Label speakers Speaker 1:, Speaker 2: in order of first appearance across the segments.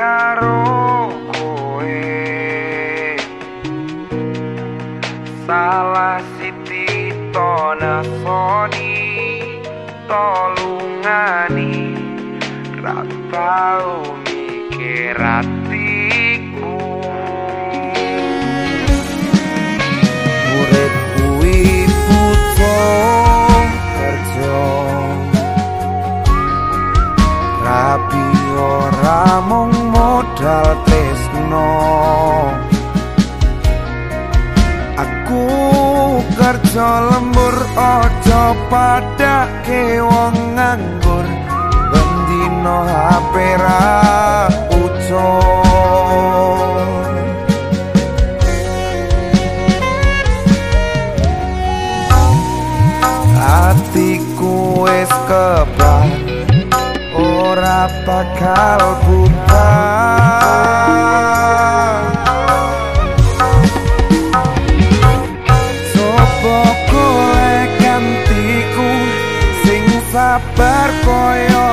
Speaker 1: karo koe salah siti tona soni tolungani. Ra tau
Speaker 2: mikirat aja lembur aja padake wong nganggur. Bendino HP ra Hatiku es kebal Ora bakal putar sabar koyo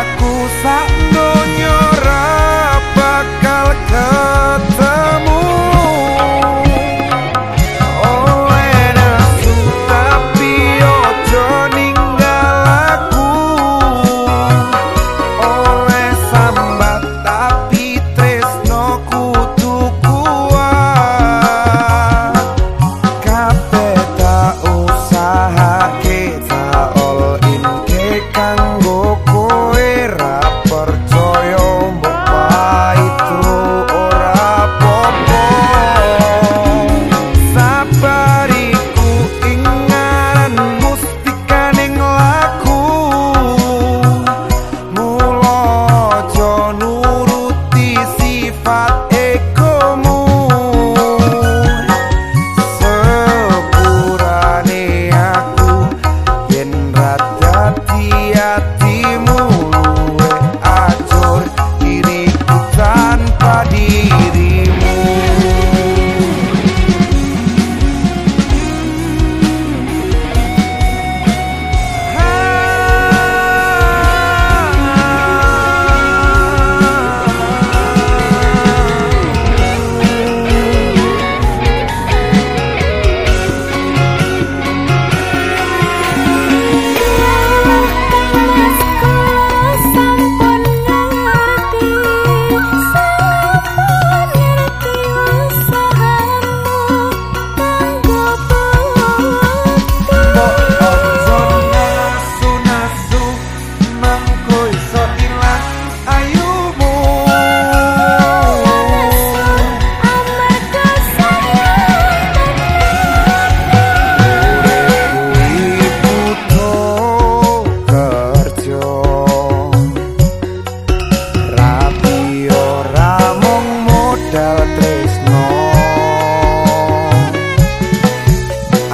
Speaker 2: aku sak donyo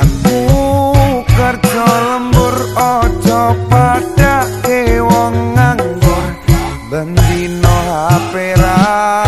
Speaker 2: Aku
Speaker 3: karep lember
Speaker 2: ojo padake wong nganggo Bendino HP rai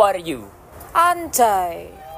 Speaker 2: for you?
Speaker 4: Auntie.